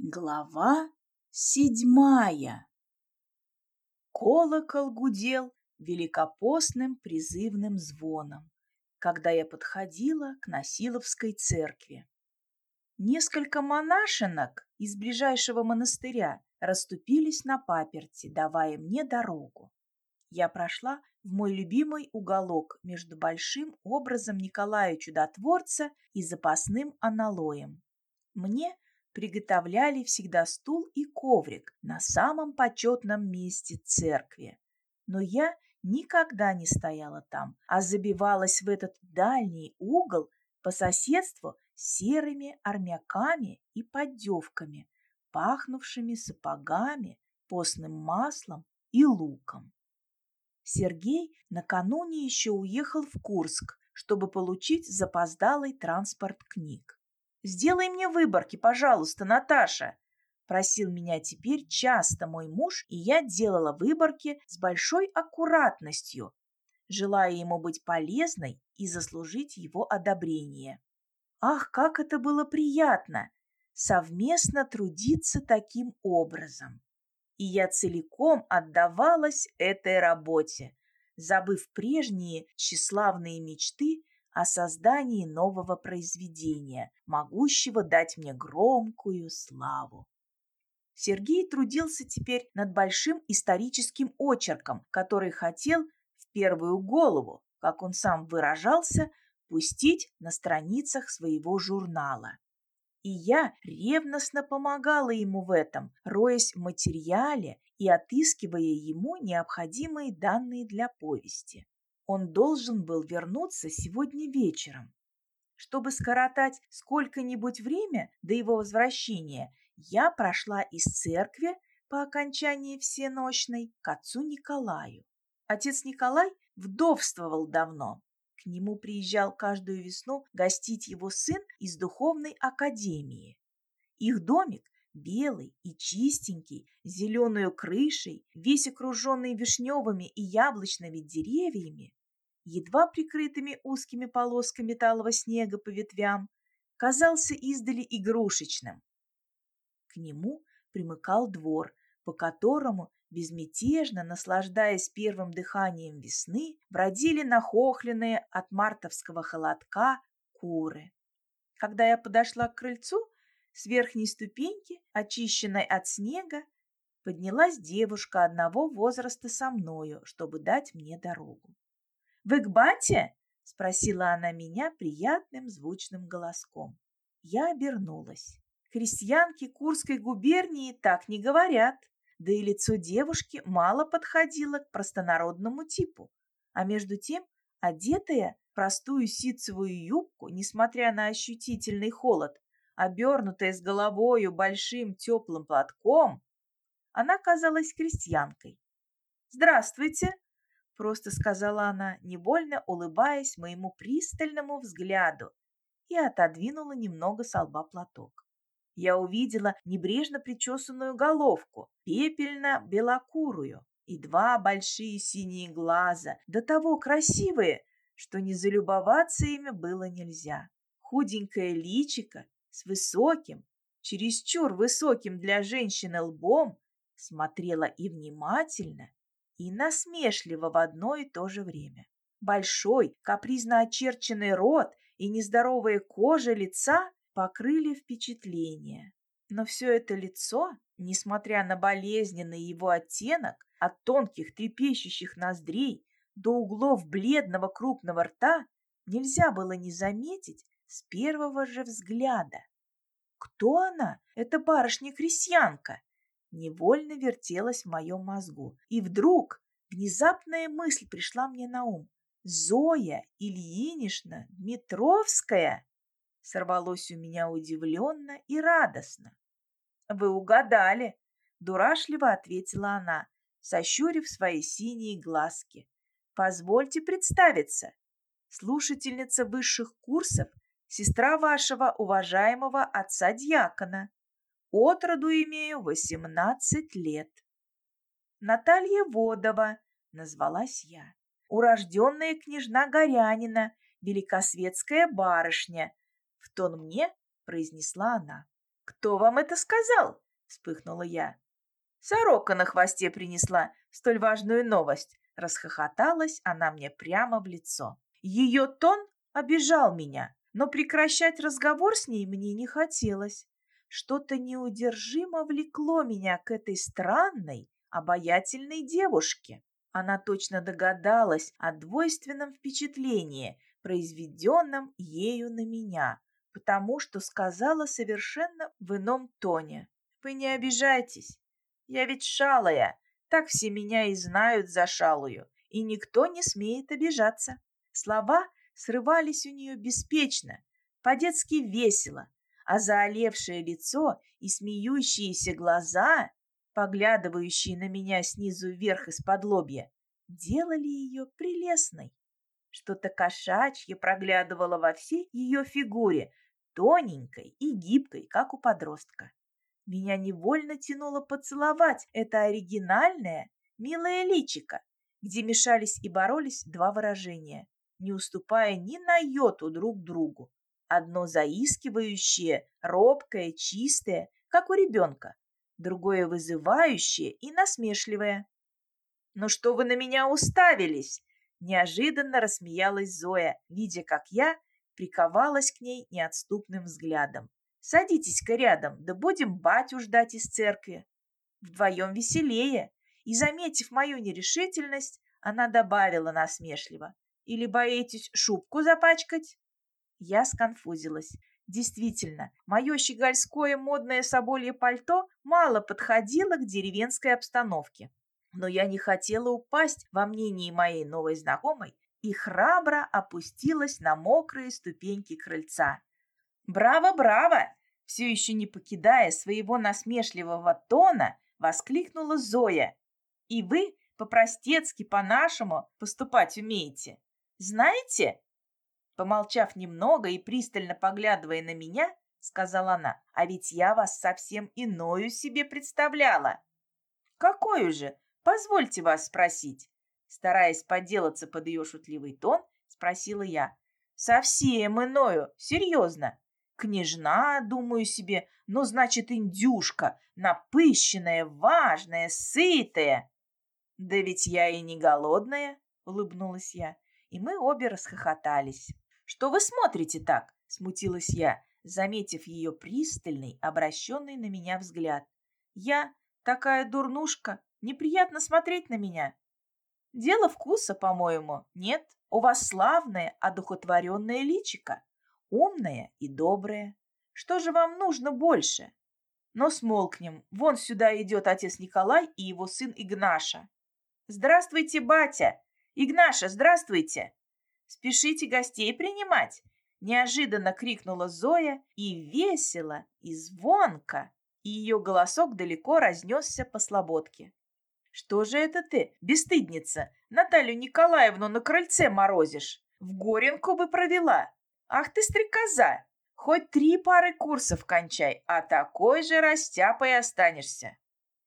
Глава седьмая Колокол гудел великопостным призывным звоном, когда я подходила к Насиловской церкви. Несколько монашенок из ближайшего монастыря расступились на паперти, давая мне дорогу. Я прошла в мой любимый уголок между большим образом Николая Чудотворца и запасным аналоем. Мне – приготовляли всегда стул и коврик на самом почетном месте церкви. Но я никогда не стояла там, а забивалась в этот дальний угол по соседству с серыми армяками и поддевками, пахнувшими сапогами, постным маслом и луком. Сергей накануне еще уехал в Курск, чтобы получить запоздалый транспорт книг. Сделай мне выборки, пожалуйста, Наташа. Просил меня теперь часто мой муж, и я делала выборки с большой аккуратностью, желая ему быть полезной и заслужить его одобрение. Ах, как это было приятно! Совместно трудиться таким образом. И я целиком отдавалась этой работе, забыв прежние тщеславные мечты о создании нового произведения, могущего дать мне громкую славу. Сергей трудился теперь над большим историческим очерком, который хотел в первую голову, как он сам выражался, пустить на страницах своего журнала. И я ревностно помогала ему в этом, роясь в материале и отыскивая ему необходимые данные для повести. Он должен был вернуться сегодня вечером. Чтобы скоротать сколько-нибудь время до его возвращения, я прошла из церкви по окончании всеночной к отцу Николаю. Отец Николай вдовствовал давно. К нему приезжал каждую весну гостить его сын из духовной академии. Их домик белый и чистенький, с зеленой крышей, весь окруженный вишневыми и яблочными деревьями, едва прикрытыми узкими полосками талого снега по ветвям, казался издали игрушечным. К нему примыкал двор, по которому, безмятежно наслаждаясь первым дыханием весны, бродили нахохленные от мартовского холодка куры. Когда я подошла к крыльцу, с верхней ступеньки, очищенной от снега, поднялась девушка одного возраста со мною, чтобы дать мне дорогу. «Вы к бате?» — спросила она меня приятным звучным голоском. Я обернулась. Крестьянки Курской губернии так не говорят, да и лицо девушки мало подходило к простонародному типу. А между тем, одетая в простую ситцевую юбку, несмотря на ощутительный холод, обернутая с головою большим теплым платком, она казалась крестьянкой. «Здравствуйте!» Просто сказала она, невольно улыбаясь моему пристальному взгляду, и отодвинула немного с лба платок. Я увидела небрежно причесанную головку, пепельно-белокурую, и два большие синие глаза, до того красивые, что не залюбоваться ими было нельзя. Худенькое личико с высоким, чересчур высоким для женщины лбом, смотрела и внимательно, и насмешливо в одно и то же время. Большой, капризно очерченный рот и нездоровая кожа лица покрыли впечатление. Но все это лицо, несмотря на болезненный его оттенок, от тонких трепещущих ноздрей до углов бледного крупного рта, нельзя было не заметить с первого же взгляда. Кто она, эта барышня-крестьянка? Невольно вертелась в моем мозгу. И вдруг внезапная мысль пришла мне на ум. «Зоя Ильинична Дмитровская!» Сорвалось у меня удивленно и радостно. «Вы угадали!» – дурашливо ответила она, сощурив свои синие глазки. «Позвольте представиться. Слушательница высших курсов, сестра вашего уважаемого отца-дьякона. От роду имею восемнадцать лет. Наталья Водова, назвалась я. Урожденная княжна Горянина, великосветская барышня. В тон мне произнесла она. «Кто вам это сказал?» — вспыхнула я. «Сорока на хвосте принесла столь важную новость», — расхохоталась она мне прямо в лицо. Ее тон обижал меня, но прекращать разговор с ней мне не хотелось. Что-то неудержимо влекло меня к этой странной, обаятельной девушке. Она точно догадалась о двойственном впечатлении, произведенном ею на меня, потому что сказала совершенно в ином тоне. «Вы не обижайтесь, я ведь шалая, так все меня и знают за шалую, и никто не смеет обижаться». Слова срывались у нее беспечно, по-детски весело, а заолевшее лицо и смеющиеся глаза, поглядывающие на меня снизу вверх из-под лобья, делали ее прелестной. Что-то кошачье проглядывало во всей ее фигуре, тоненькой и гибкой, как у подростка. Меня невольно тянуло поцеловать это оригинальное, милое личико, где мешались и боролись два выражения не уступая ни на йоту друг другу. Одно заискивающее, робкое, чистое, как у ребенка, другое вызывающее и насмешливое. «Ну что вы на меня уставились?» Неожиданно рассмеялась Зоя, видя, как я приковалась к ней неотступным взглядом. «Садитесь-ка рядом, да будем батю ждать из церкви. Вдвоем веселее». И, заметив мою нерешительность, она добавила насмешливо. Или боитесь шубку запачкать?» Я сконфузилась. Действительно, мое щегольское модное соболье пальто мало подходило к деревенской обстановке. Но я не хотела упасть во мнении моей новой знакомой и храбро опустилась на мокрые ступеньки крыльца. «Браво, браво!» Все еще не покидая своего насмешливого тона, воскликнула Зоя. «И вы по-простецки, по-нашему поступать умеете?» Знаете?» Помолчав немного и пристально поглядывая на меня, сказала она, «А ведь я вас совсем иною себе представляла». «Какую же? Позвольте вас спросить». Стараясь поделаться под ее шутливый тон, спросила я. «Совсем иною, серьезно. Княжна, думаю себе, ну, значит, индюшка, напыщенная, важная, сытая». «Да ведь я и не голодная», — улыбнулась я и мы обе расхохотались. «Что вы смотрите так?» – смутилась я, заметив ее пристальный, обращенный на меня взгляд. «Я такая дурнушка, неприятно смотреть на меня». «Дело вкуса, по-моему, нет. У вас славное, одухотворенное личико, умное и доброе. Что же вам нужно больше?» Но смолкнем. Вон сюда идет отец Николай и его сын Игнаша. «Здравствуйте, батя!» «Игнаша, здравствуйте!» «Спешите гостей принимать!» Неожиданно крикнула Зоя и весело, и звонко, и ее голосок далеко разнесся по слободке. «Что же это ты, бесстыдница, Наталью Николаевну на крыльце морозишь? В Горенку бы провела! Ах ты, стрекоза! Хоть три пары курсов кончай, а такой же растяпой останешься!»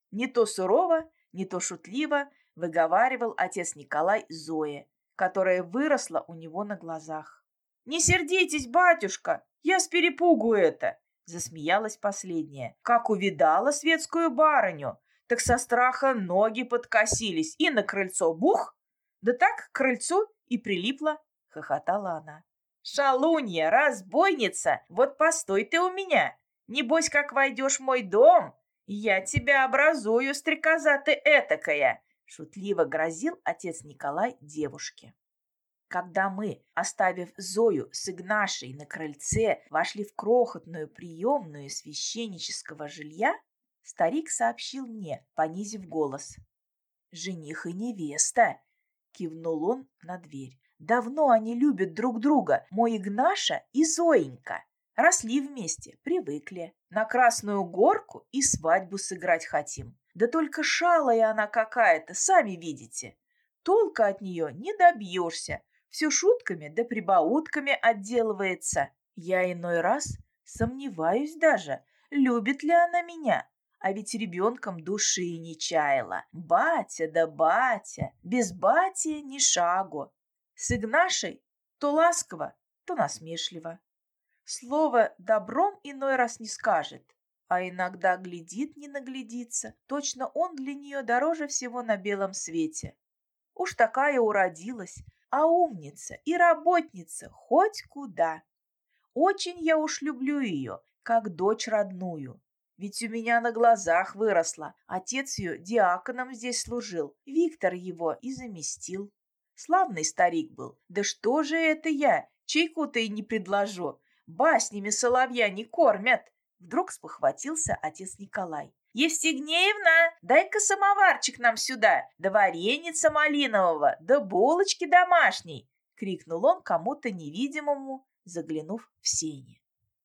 Не то сурово, не то шутливо выговаривал отец Николай Зое, которая выросла у него на глазах. «Не сердитесь, батюшка, я с перепугу это!» Засмеялась последняя. «Как увидала светскую барыню, так со страха ноги подкосились, и на крыльцо бух! Да так к крыльцу и прилипла!» — хохотала она. «Шалунья, разбойница, вот постой ты у меня! Небось, как войдешь в мой дом, я тебя образую, стрекоза ты этакая!» Шутливо грозил отец Николай девушке. Когда мы, оставив Зою с Игнашей на крыльце, вошли в крохотную приемную священнического жилья, старик сообщил мне, понизив голос. «Жених и невеста!» — кивнул он на дверь. «Давно они любят друг друга, мой Игнаша и Зоенька. Росли вместе, привыкли. На Красную Горку и свадьбу сыграть хотим. Да только шалая она какая-то, сами видите. Толка от нее не добьешься. Все шутками да прибаутками отделывается. Я иной раз сомневаюсь даже, любит ли она меня. А ведь ребенком души не чаяла. Батя да батя, без бати ни шагу. С Игнашей то ласково, то насмешливо. Слово добром иной раз не скажет. А иногда глядит, не наглядится. Точно он для нее дороже всего на белом свете. Уж такая уродилась, а умница и работница хоть куда. Очень я уж люблю ее, как дочь родную. Ведь у меня на глазах выросла. Отец ее диаконом здесь служил, Виктор его и заместил. Славный старик был. Да что же это я? Чайку-то и не предложу. Баснями соловья не кормят. Вдруг спохватился отец Николай. «Евстигнеевна, дай-ка самоварчик нам сюда, да вареница малинового, да булочки домашней!» — крикнул он кому-то невидимому, заглянув в сени.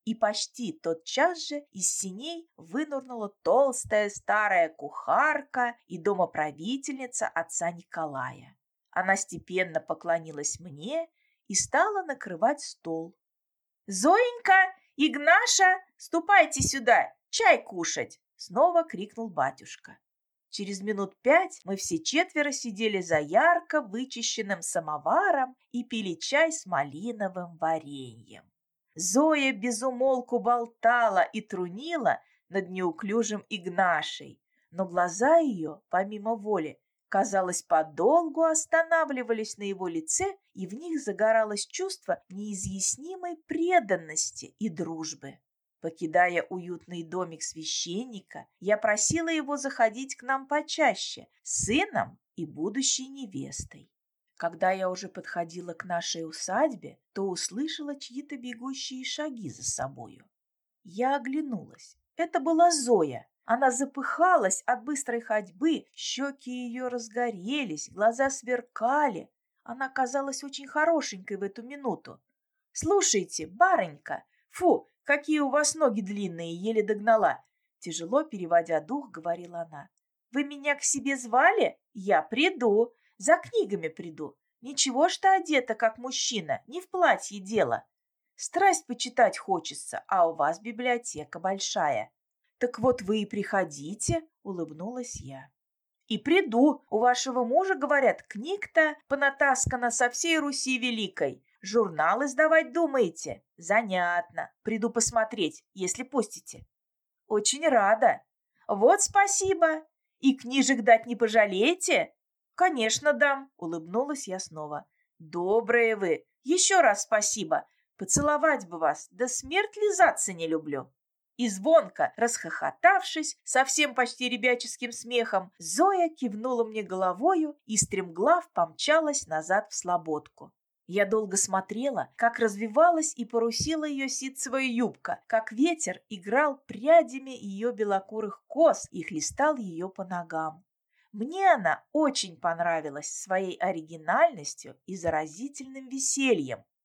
И почти тотчас же из синей вынурнула толстая старая кухарка и домоправительница отца Николая. Она степенно поклонилась мне и стала накрывать стол. «Зоенька, Игнаша, ступайте сюда, чай кушать!» Снова крикнул батюшка. Через минут пять мы все четверо сидели за ярко вычищенным самоваром и пили чай с малиновым вареньем. Зоя безумолку болтала и трунила над неуклюжим Игнашей, но глаза ее, помимо воли, казалось, подолгу останавливались на его лице, и в них загоралось чувство неизъяснимой преданности и дружбы. Покидая уютный домик священника, я просила его заходить к нам почаще, сыном и будущей невестой. Когда я уже подходила к нашей усадьбе, то услышала чьи-то бегущие шаги за собою. Я оглянулась. Это была Зоя. Она запыхалась от быстрой ходьбы, щеки ее разгорелись, глаза сверкали. Она казалась очень хорошенькой в эту минуту. «Слушайте, барынька! Фу, какие у вас ноги длинные!» Еле догнала. Тяжело переводя дух, говорила она. «Вы меня к себе звали? Я приду. За книгами приду. Ничего что одета, как мужчина, не в платье дело. Страсть почитать хочется, а у вас библиотека большая. «Так вот вы и приходите», — улыбнулась я. «И приду. У вашего мужа, говорят, книг-то понатаскана со всей Руси Великой. Журнал издавать думаете? Занятно. Приду посмотреть, если пустите». «Очень рада. Вот спасибо. И книжек дать не пожалеете?» «Конечно дам», — улыбнулась я снова. «Добрые вы. Еще раз спасибо. Поцеловать бы вас, да смерть лизаться не люблю». И звонко, расхохотавшись, совсем почти ребяческим смехом, Зоя кивнула мне головою и стремглав помчалась назад в слободку. Я долго смотрела, как развивалась и порусила ее ситцевая юбка, как ветер играл прядями ее белокурых кос и хлестал ее по ногам. Мне она очень понравилась своей оригинальностью и заразительным весельем.